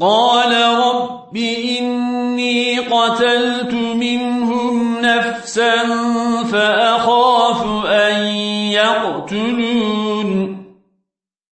قال رب إني قتلت منهم نفسا فأخاف أن يقتلون.